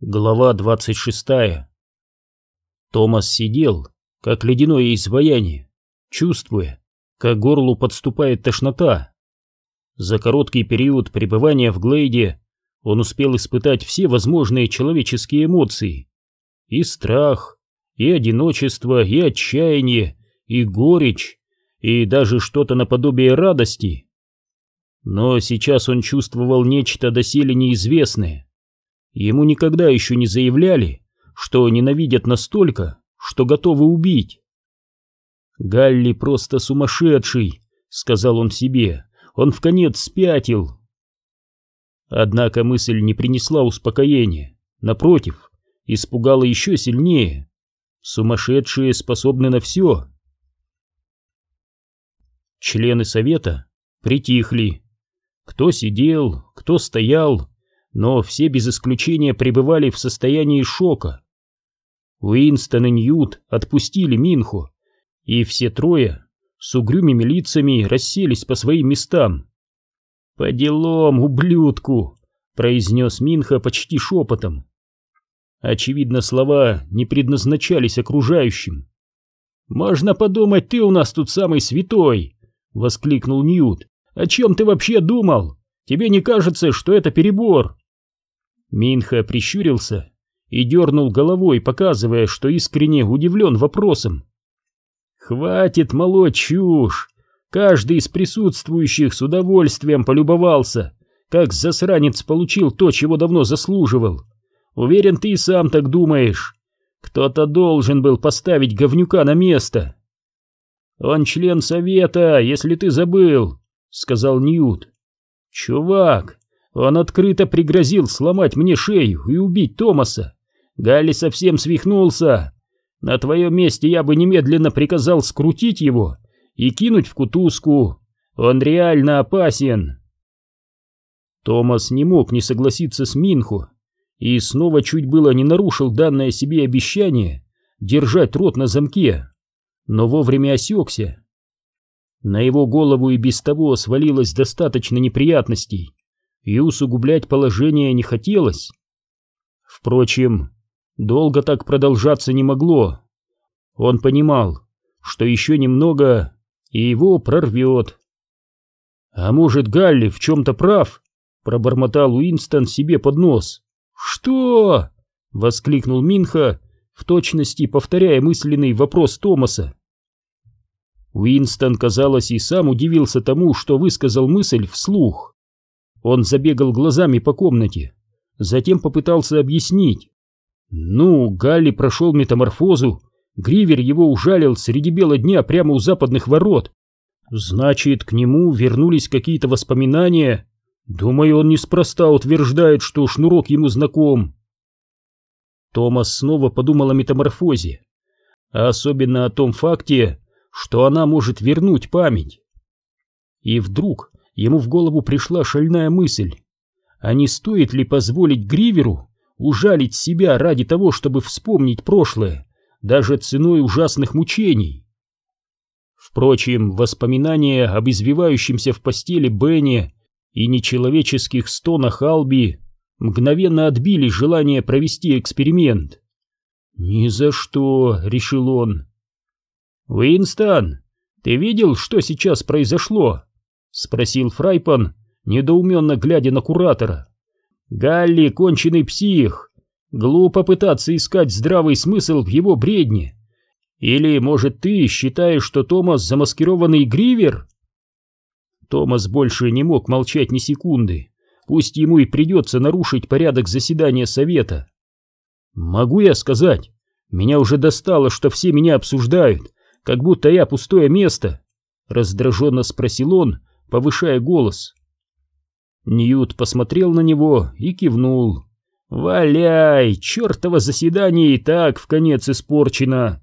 Глава 26 Томас сидел, как ледяное изваяние, чувствуя, как горлу подступает тошнота. За короткий период пребывания в Глейде он успел испытать все возможные человеческие эмоции. И страх, и одиночество, и отчаяние, и горечь, и даже что-то наподобие радости. Но сейчас он чувствовал нечто доселе неизвестное Ему никогда еще не заявляли, что ненавидят настолько, что готовы убить. «Галли просто сумасшедший», — сказал он себе, — «он в конец спятил». Однако мысль не принесла успокоения, напротив, испугала еще сильнее. Сумасшедшие способны на все. Члены совета притихли. Кто сидел, кто стоял, но все без исключения пребывали в состоянии шока. Уинстон и Ньют отпустили Минху, и все трое с угрюмыми лицами расселись по своим местам. «По делам, ублюдку!» — произнес Минха почти шепотом. Очевидно, слова не предназначались окружающим. «Можно подумать, ты у нас тут самый святой!» — воскликнул Ньют. «О чем ты вообще думал? Тебе не кажется, что это перебор?» Минха прищурился и дернул головой, показывая, что искренне удивлен вопросом. «Хватит молоть чушь! Каждый из присутствующих с удовольствием полюбовался, как засранец получил то, чего давно заслуживал. Уверен, ты и сам так думаешь. Кто-то должен был поставить говнюка на место». «Он член совета, если ты забыл», — сказал Ньют. «Чувак, он открыто пригрозил сломать мне шею и убить Томаса. Галли совсем свихнулся. На твоем месте я бы немедленно приказал скрутить его и кинуть в кутузку. Он реально опасен. Томас не мог не согласиться с Минху и снова чуть было не нарушил данное себе обещание держать рот на замке, но вовремя осекся. На его голову и без того свалилось достаточно неприятностей, и усугублять положение не хотелось. Впрочем, долго так продолжаться не могло. Он понимал, что еще немного, и его прорвет. «А может, Галли в чем-то прав?» — пробормотал Уинстон себе под нос. «Что?» — воскликнул Минха, в точности повторяя мысленный вопрос Томаса. Уинстон, казалось, и сам удивился тому, что высказал мысль вслух. Он забегал глазами по комнате, затем попытался объяснить. Ну, Галли прошел метаморфозу, Гривер его ужалил среди бела дня прямо у западных ворот. Значит, к нему вернулись какие-то воспоминания. Думаю, он неспроста утверждает, что шнурок ему знаком. Томас снова подумал о метаморфозе, а особенно о том факте, что она может вернуть память. И вдруг ему в голову пришла шальная мысль. А не стоит ли позволить Гриверу ужалить себя ради того, чтобы вспомнить прошлое, даже ценой ужасных мучений? Впрочем, воспоминания об извивающемся в постели Бене и нечеловеческих стонах Алби мгновенно отбили желание провести эксперимент. «Ни за что», — решил он. «Уинстон, ты видел, что сейчас произошло?» — спросил Фрайпан, недоуменно глядя на куратора. «Галли — конченый псих. Глупо пытаться искать здравый смысл в его бредне. Или, может, ты считаешь, что Томас замаскированный гривер?» Томас больше не мог молчать ни секунды. Пусть ему и придется нарушить порядок заседания совета. «Могу я сказать? Меня уже достало, что все меня обсуждают, как будто я пустое место», — раздраженно спросил он, — повышая голос. Ньют посмотрел на него и кивнул. «Валяй, чертово заседание и так в конец испорчено!»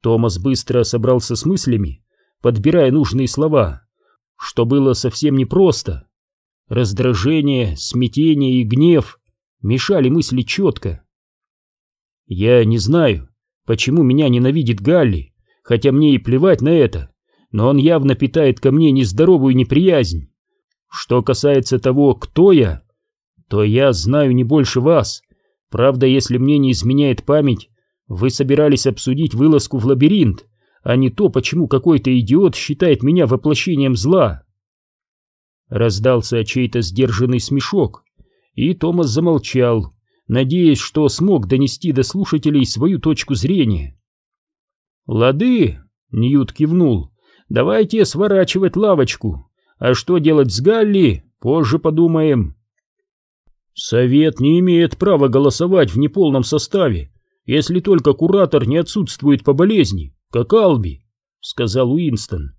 Томас быстро собрался с мыслями, подбирая нужные слова, что было совсем непросто. Раздражение, смятение и гнев мешали мысли четко. «Я не знаю, почему меня ненавидит Галли, хотя мне и плевать на это но он явно питает ко мне нездоровую неприязнь. Что касается того, кто я, то я знаю не больше вас Правда, если мне не изменяет память, вы собирались обсудить вылазку в лабиринт, а не то, почему какой-то идиот считает меня воплощением зла. Раздался чей-то сдержанный смешок, и Томас замолчал, надеясь, что смог донести до слушателей свою точку зрения. «Лады», — Ньют кивнул, — «давайте сворачивать лавочку, а что делать с Галли, позже подумаем». «Совет не имеет права голосовать в неполном составе, если только куратор не отсутствует по болезни, как Алби», — сказал Уинстон.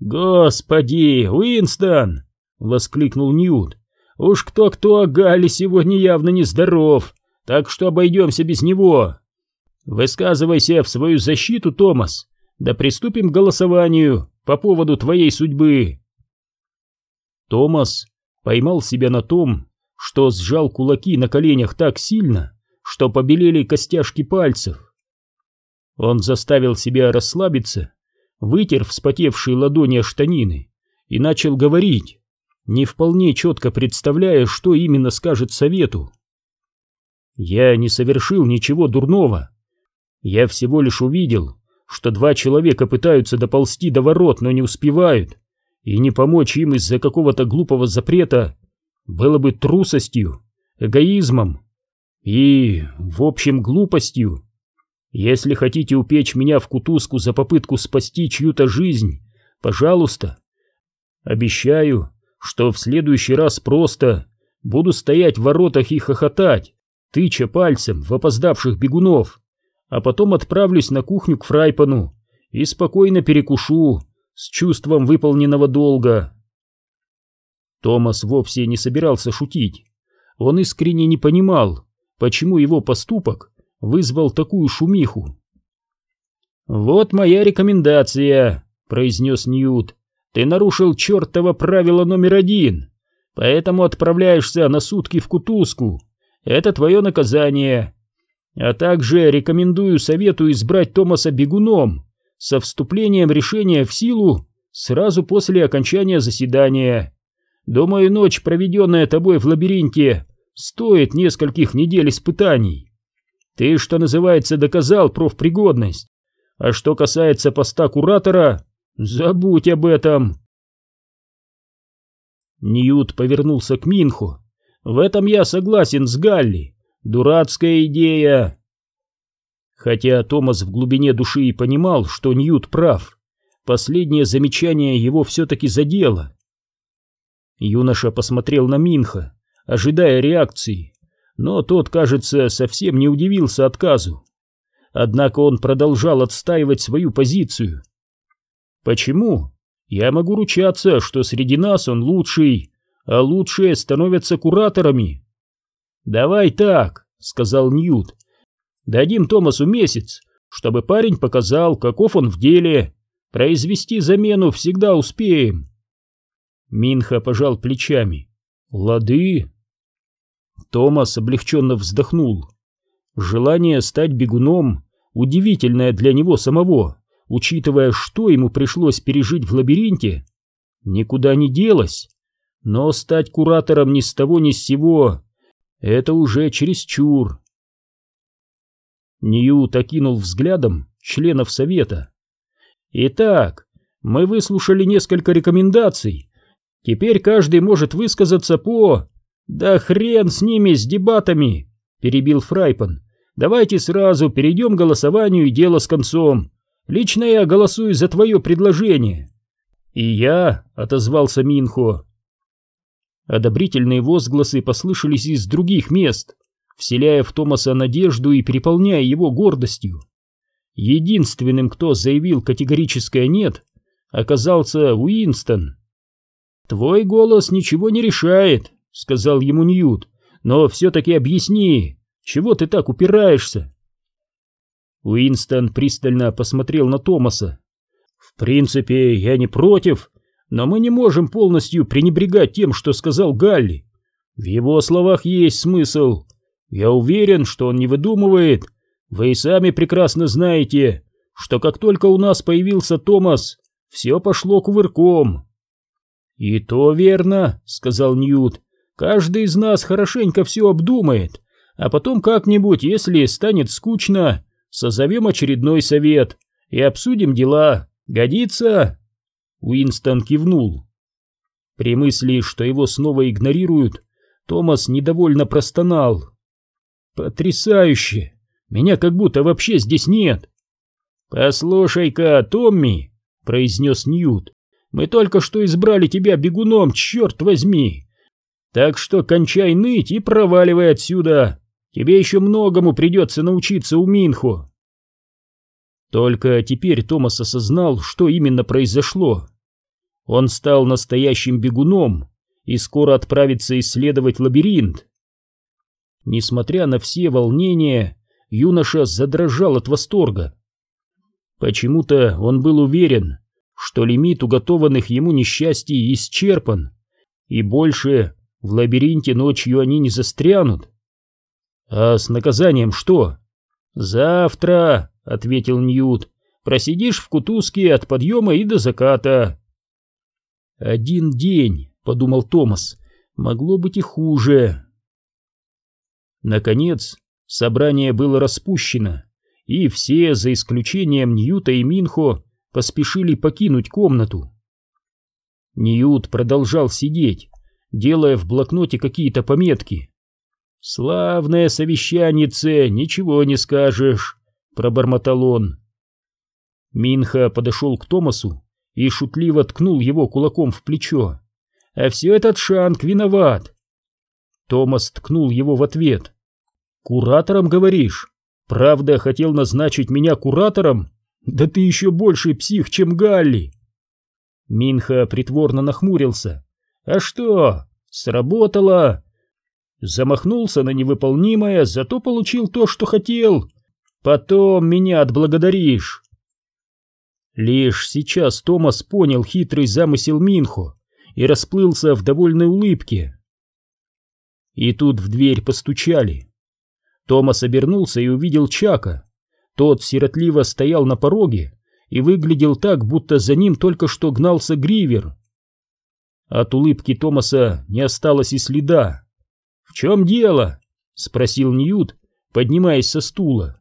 «Господи, Уинстон!» — воскликнул Ньют. «Уж кто-кто, а Галли сегодня явно нездоров, так что обойдемся без него. Высказывайся в свою защиту, Томас, да приступим к голосованию по поводу твоей судьбы». Томас поймал себя на том, что сжал кулаки на коленях так сильно, что побелели костяшки пальцев. Он заставил себя расслабиться, вытер вспотевшие ладони о штанины и начал говорить, не вполне четко представляя, что именно скажет совету. «Я не совершил ничего дурного. Я всего лишь увидел, что два человека пытаются доползти до ворот, но не успевают, и не помочь им из-за какого-то глупого запрета было бы трусостью, эгоизмом и, в общем, глупостью. Если хотите упечь меня в кутузку за попытку спасти чью-то жизнь, пожалуйста. Обещаю, что в следующий раз просто буду стоять в воротах и хохотать, тыча пальцем в опоздавших бегунов, а потом отправлюсь на кухню к Фрайпану и спокойно перекушу с чувством выполненного долга. Томас вовсе не собирался шутить. Он искренне не понимал, почему его поступок вызвал такую шумиху. «Вот моя рекомендация», — произнес Ньют. «Ты нарушил чертово правило номер один, поэтому отправляешься на сутки в кутузку. Это твое наказание. А также рекомендую совету избрать Томаса бегуном со вступлением решения в силу сразу после окончания заседания. Думаю, ночь, проведенная тобой в лабиринте, стоит нескольких недель испытаний. Ты, что называется, доказал профпригодность. А что касается поста куратора, забудь об этом. Ньют повернулся к Минху. В этом я согласен с Галли. Дурацкая идея. Хотя Томас в глубине души и понимал, что Ньют прав, последнее замечание его все-таки задело. Юноша посмотрел на Минха, ожидая реакции, но тот, кажется, совсем не удивился отказу. Однако он продолжал отстаивать свою позицию. «Почему? Я могу ручаться, что среди нас он лучший, а лучшие становятся кураторами». «Давай так», — сказал Ньют. «Дадим Томасу месяц, чтобы парень показал, каков он в деле. Произвести замену всегда успеем». Минха пожал плечами. «Лады!» Томас облегченно вздохнул. Желание стать бегуном удивительное для него самого, учитывая, что ему пришлось пережить в лабиринте, никуда не делось. Но стать куратором ни с того ни с сего — это уже чересчур. Ньют окинул взглядом членов совета. «Итак, мы выслушали несколько рекомендаций, Теперь каждый может высказаться по... Да хрен с ними, с дебатами, перебил Фрайпан. Давайте сразу перейдем к голосованию и дело с концом. Лично я голосую за твое предложение. И я, отозвался Минхо. Одобрительные возгласы послышались из других мест, вселяя в Томаса надежду и переполняя его гордостью. Единственным, кто заявил категорическое «нет», оказался Уинстон. «Твой голос ничего не решает», — сказал ему Ньют, — «но все-таки объясни, чего ты так упираешься?» Уинстон пристально посмотрел на Томаса. «В принципе, я не против, но мы не можем полностью пренебрегать тем, что сказал Галли. В его словах есть смысл. Я уверен, что он не выдумывает. Вы и сами прекрасно знаете, что как только у нас появился Томас, все пошло кувырком. «И то верно», — сказал Ньют. «Каждый из нас хорошенько все обдумает, а потом как-нибудь, если станет скучно, созовем очередной совет и обсудим дела. Годится?» Уинстон кивнул. При мысли, что его снова игнорируют, Томас недовольно простонал. «Потрясающе! Меня как будто вообще здесь нет!» «Послушай-ка, Томми!» — произнес Ньют. «Мы только что избрали тебя бегуном, черт возьми! Так что кончай ныть и проваливай отсюда! Тебе еще многому придется научиться у Минхо!» Только теперь Томас осознал, что именно произошло. Он стал настоящим бегуном и скоро отправится исследовать лабиринт. Несмотря на все волнения, юноша задрожал от восторга. Почему-то он был уверен, что лимит уготованных ему несчастий исчерпан, и больше в лабиринте ночью они не застрянут. А с наказанием что? Завтра, ответил Ньют, просидишь в кутузке от подъема и до заката. Один день, подумал Томас, могло быть и хуже. Наконец, собрание было распущено, и все, за исключением Ньюта и Минхо, поспешили покинуть комнату. Ньют продолжал сидеть, делая в блокноте какие-то пометки. «Славное совещанице, ничего не скажешь», — пробормотал он. Минха подошел к Томасу и шутливо ткнул его кулаком в плечо. «А все этот Шанг виноват!» Томас ткнул его в ответ. «Куратором, говоришь? Правда, хотел назначить меня куратором? Да ты еще больше псих, чем Галли!» Минха притворно нахмурился. «А что? Сработало!» Замахнулся на невыполнимое, зато получил то, что хотел. Потом меня отблагодаришь. Лишь сейчас Томас понял хитрый замысел Минхо и расплылся в довольной улыбке. И тут в дверь постучали. Томас обернулся и увидел Чака. Тот сиротливо стоял на пороге и выглядел так, будто за ним только что гнался Гривер. От улыбки Томаса не осталось и следа. «В чем дело?» — спросил Ньют, поднимаясь со стула.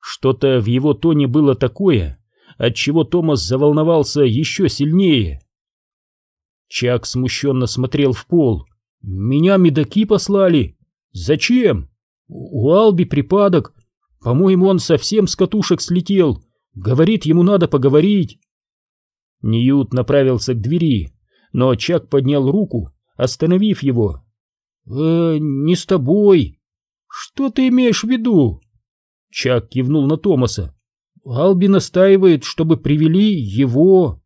Что-то в его тоне было такое, от чего Томас заволновался еще сильнее. Чак смущенно смотрел в пол. «Меня медаки послали. Зачем? У Алби припадок. По-моему, он совсем с катушек слетел. Говорит, ему надо поговорить». Ньют направился к двери, но Чак поднял руку, остановив его. «Э, не с тобой. Что ты имеешь в виду?» Чак кивнул на Томаса. Алби настаивает, чтобы привели его.